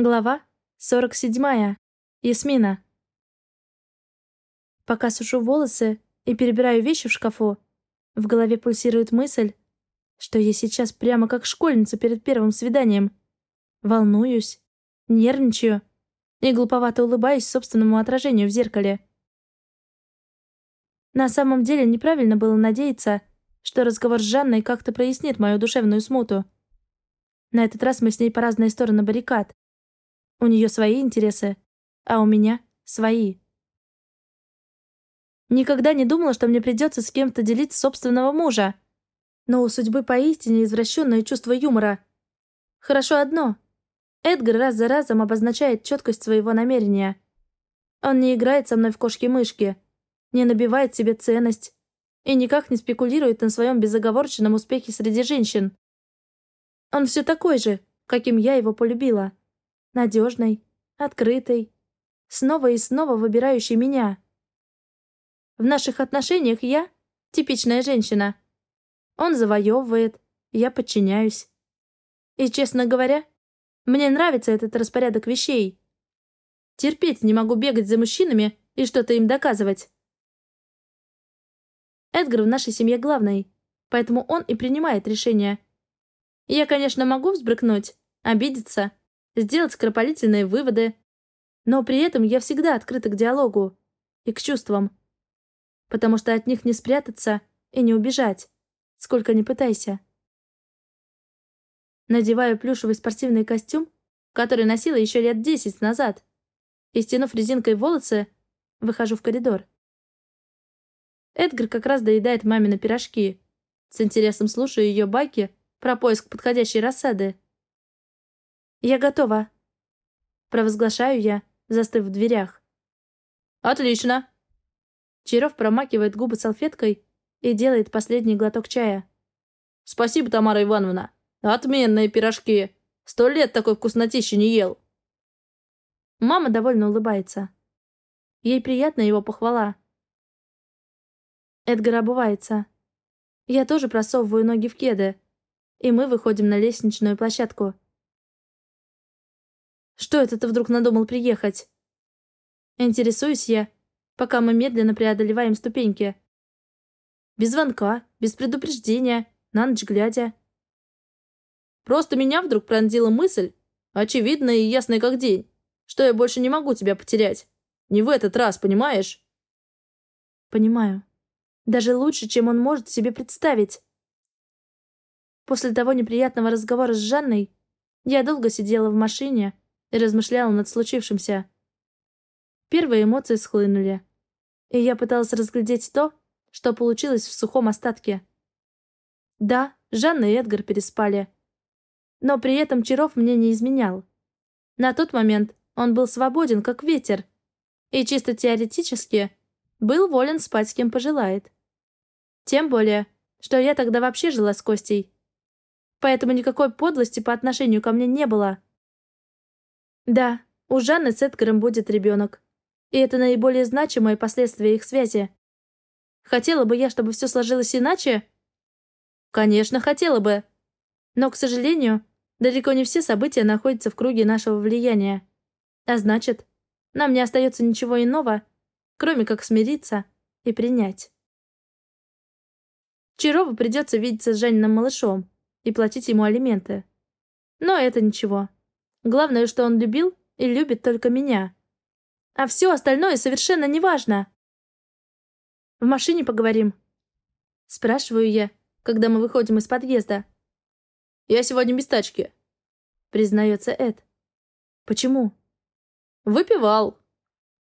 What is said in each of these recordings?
Глава 47. Ясмина. Пока сушу волосы и перебираю вещи в шкафу, в голове пульсирует мысль, что я сейчас прямо как школьница перед первым свиданием. Волнуюсь, нервничаю и глуповато улыбаюсь собственному отражению в зеркале. На самом деле неправильно было надеяться, что разговор с Жанной как-то прояснит мою душевную смуту. На этот раз мы с ней по разные стороны баррикад. У нее свои интересы, а у меня свои. Никогда не думала, что мне придется с кем-то делить собственного мужа. Но у судьбы поистине извращенное чувство юмора. Хорошо одно. Эдгар раз за разом обозначает четкость своего намерения. Он не играет со мной в кошки-мышки, не набивает себе ценность и никак не спекулирует на своем безоговорочном успехе среди женщин. Он все такой же, каким я его полюбила надежной, открытой, снова и снова выбирающей меня. В наших отношениях я — типичная женщина. Он завоевывает, я подчиняюсь. И, честно говоря, мне нравится этот распорядок вещей. Терпеть не могу бегать за мужчинами и что-то им доказывать. Эдгар в нашей семье главный, поэтому он и принимает решения. Я, конечно, могу взбрыкнуть, обидеться, сделать скоропалительные выводы, но при этом я всегда открыта к диалогу и к чувствам, потому что от них не спрятаться и не убежать, сколько ни пытайся. Надеваю плюшевый спортивный костюм, который носила еще лет десять назад, и, стянув резинкой волосы, выхожу в коридор. Эдгар как раз доедает мамины пирожки. С интересом слушаю ее байки про поиск подходящей рассады. «Я готова», — провозглашаю я, застыв в дверях. «Отлично!» Чиров промакивает губы салфеткой и делает последний глоток чая. «Спасибо, Тамара Ивановна. Отменные пирожки. Сто лет такой вкуснотищи не ел». Мама довольно улыбается. Ей приятна его похвала. Эдгар обувается. Я тоже просовываю ноги в кеды, и мы выходим на лестничную площадку. Что это ты вдруг надумал приехать? Интересуюсь я, пока мы медленно преодолеваем ступеньки. Без звонка, без предупреждения, на ночь глядя. Просто меня вдруг пронзила мысль, очевидная и ясная как день, что я больше не могу тебя потерять. Не в этот раз, понимаешь? Понимаю. Даже лучше, чем он может себе представить. После того неприятного разговора с Жанной я долго сидела в машине, и размышляла над случившимся. Первые эмоции схлынули, и я пыталась разглядеть то, что получилось в сухом остатке. Да, Жанна и Эдгар переспали. Но при этом Чаров мне не изменял. На тот момент он был свободен, как ветер, и чисто теоретически был волен спать с кем пожелает. Тем более, что я тогда вообще жила с Костей. Поэтому никакой подлости по отношению ко мне не было. Да, у Жанны с Эдгаром будет ребенок. И это наиболее значимое последствия их связи. Хотела бы я, чтобы все сложилось иначе? Конечно, хотела бы. Но, к сожалению, далеко не все события находятся в круге нашего влияния. А значит, нам не остается ничего иного, кроме как смириться и принять. Чарову придется видеться с Жаниным малышом и платить ему алименты. Но это ничего. Главное, что он любил и любит только меня. А все остальное совершенно неважно. В машине поговорим. Спрашиваю я, когда мы выходим из подъезда. Я сегодня без тачки. Признается Эд. Почему? Выпивал.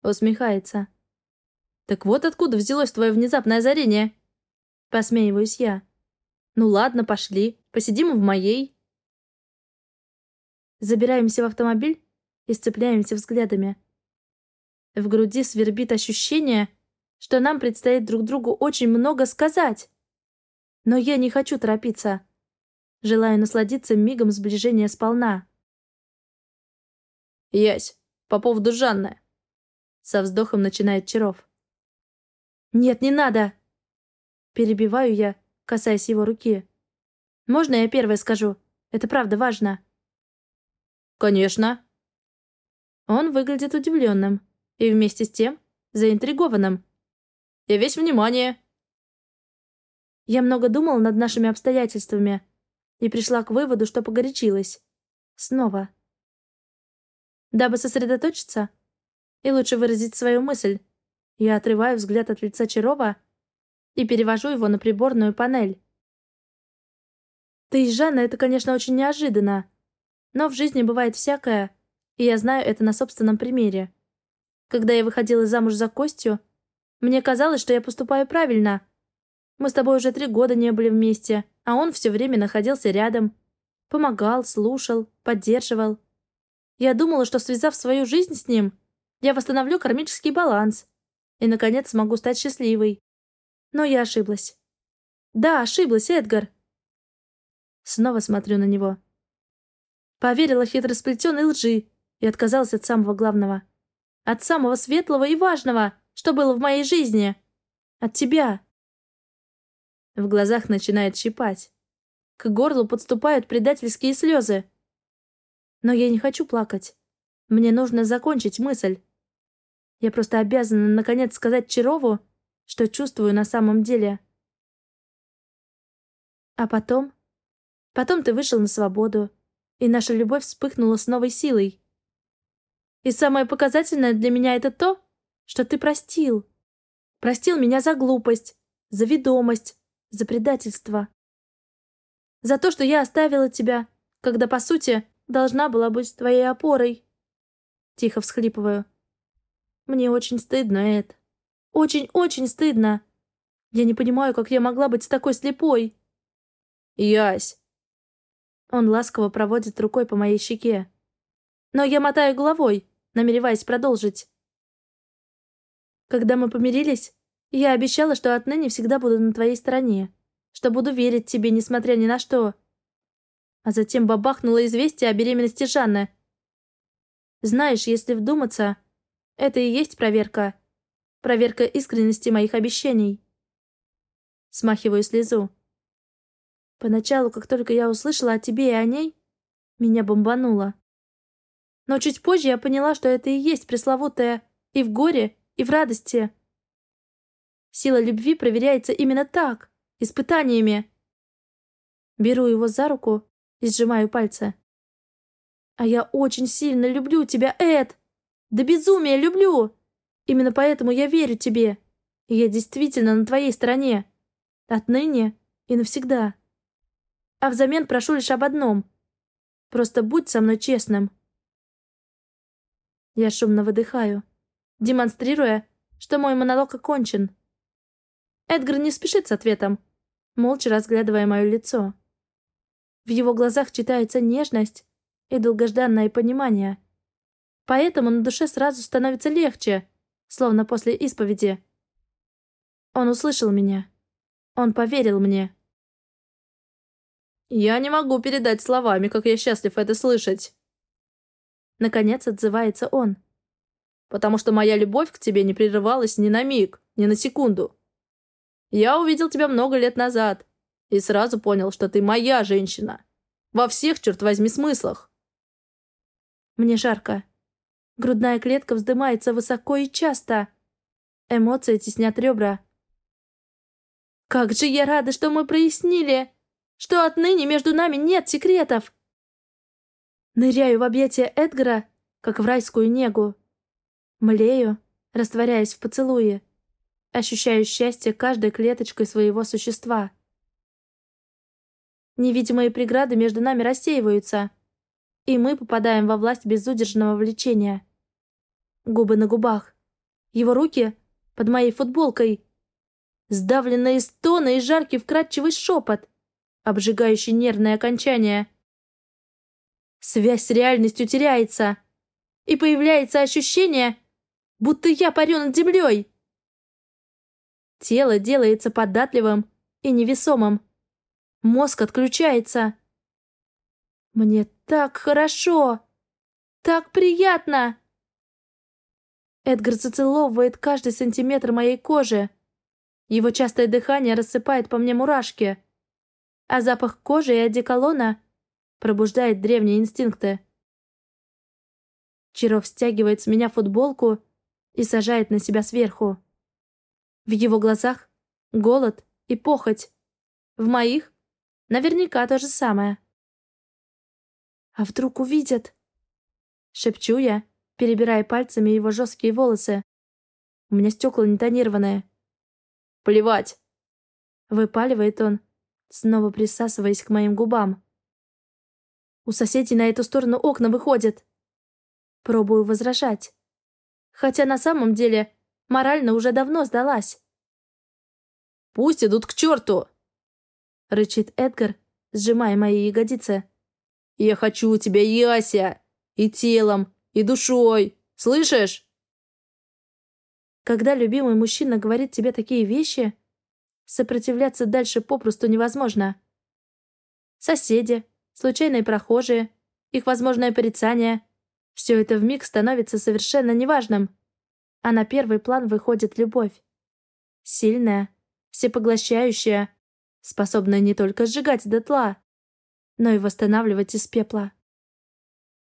Усмехается. Так вот откуда взялось твое внезапное озарение? Посмеиваюсь я. Ну ладно, пошли. Посидим в моей. Забираемся в автомобиль и сцепляемся взглядами. В груди свербит ощущение, что нам предстоит друг другу очень много сказать. Но я не хочу торопиться. Желаю насладиться мигом сближения сполна. «Ясь, по поводу Жанны!» Со вздохом начинает Чаров. «Нет, не надо!» Перебиваю я, касаясь его руки. «Можно я первое скажу? Это правда важно». «Конечно». Он выглядит удивленным и вместе с тем заинтригованным. «Я весь внимание!» Я много думала над нашими обстоятельствами и пришла к выводу, что погорячилась. Снова. Дабы сосредоточиться и лучше выразить свою мысль, я отрываю взгляд от лица Чарова и перевожу его на приборную панель. Ты и Жанна — это, конечно, очень неожиданно, но в жизни бывает всякое, и я знаю это на собственном примере. Когда я выходила замуж за Костю, мне казалось, что я поступаю правильно. Мы с тобой уже три года не были вместе, а он все время находился рядом. Помогал, слушал, поддерживал. Я думала, что, связав свою жизнь с ним, я восстановлю кармический баланс и, наконец, смогу стать счастливой. Но я ошиблась. Да, ошиблась, Эдгар. Снова смотрю на него. Поверила хитросплетенной лжи и отказалась от самого главного. От самого светлого и важного, что было в моей жизни. От тебя. В глазах начинает щипать. К горлу подступают предательские слезы. Но я не хочу плакать. Мне нужно закончить мысль. Я просто обязана наконец сказать Чарову, что чувствую на самом деле. А потом... Потом ты вышел на свободу, и наша любовь вспыхнула с новой силой. И самое показательное для меня это то, что ты простил. Простил меня за глупость, за ведомость, за предательство. За то, что я оставила тебя, когда, по сути, должна была быть твоей опорой. Тихо всхлипываю. Мне очень стыдно, Эд. Очень-очень стыдно. Я не понимаю, как я могла быть такой слепой. Ясь. Он ласково проводит рукой по моей щеке. Но я мотаю головой, намереваясь продолжить. Когда мы помирились, я обещала, что отныне всегда буду на твоей стороне, что буду верить тебе, несмотря ни на что. А затем бабахнуло известие о беременности Жанны. Знаешь, если вдуматься, это и есть проверка. Проверка искренности моих обещаний. Смахиваю слезу. Поначалу, как только я услышала о тебе и о ней, меня бомбануло. Но чуть позже я поняла, что это и есть пресловутое и в горе, и в радости. Сила любви проверяется именно так, испытаниями. Беру его за руку и сжимаю пальцы. А я очень сильно люблю тебя, Эд! Да безумия люблю! Именно поэтому я верю тебе. И я действительно на твоей стороне. Отныне и навсегда. А взамен прошу лишь об одном. Просто будь со мной честным. Я шумно выдыхаю, демонстрируя, что мой монолог окончен. Эдгар не спешит с ответом, молча разглядывая мое лицо. В его глазах читается нежность и долгожданное понимание. Поэтому на душе сразу становится легче, словно после исповеди. Он услышал меня. Он поверил мне. «Я не могу передать словами, как я счастлив это слышать», Наконец отзывается он. «Потому что моя любовь к тебе не прерывалась ни на миг, ни на секунду. Я увидел тебя много лет назад и сразу понял, что ты моя женщина. Во всех, черт возьми, смыслах». Мне жарко. Грудная клетка вздымается высоко и часто. Эмоции теснят ребра. «Как же я рада, что мы прояснили, что отныне между нами нет секретов!» Ныряю в объятия Эдгара, как в райскую негу. Млею, растворяясь в поцелуе. Ощущаю счастье каждой клеточкой своего существа. Невидимые преграды между нами рассеиваются, и мы попадаем во власть безудержного влечения. Губы на губах. Его руки под моей футболкой. Сдавленные стоны и жаркий вкрадчивый шепот, обжигающий нервное окончание — Связь с реальностью теряется. И появляется ощущение, будто я парю над землей. Тело делается податливым и невесомым. Мозг отключается. Мне так хорошо. Так приятно. Эдгар зацеловывает каждый сантиметр моей кожи. Его частое дыхание рассыпает по мне мурашки. А запах кожи и одеколона пробуждает древние инстинкты. Чиров стягивает с меня футболку и сажает на себя сверху. В его глазах голод и похоть. В моих наверняка то же самое. А вдруг увидят? Шепчу я, перебирая пальцами его жесткие волосы. У меня стекла не тонированные. Плевать. Выпаливает он, снова присасываясь к моим губам. У соседей на эту сторону окна выходят. Пробую возражать. Хотя на самом деле морально уже давно сдалась. «Пусть идут к черту!» — рычит Эдгар, сжимая мои ягодицы. «Я хочу тебя, Яся! И телом, и душой! Слышишь?» Когда любимый мужчина говорит тебе такие вещи, сопротивляться дальше попросту невозможно. Соседи, случайные прохожие, их возможное порицание — все это вмиг становится совершенно неважным. А на первый план выходит любовь. Сильная, всепоглощающая, способная не только сжигать дотла, но и восстанавливать из пепла.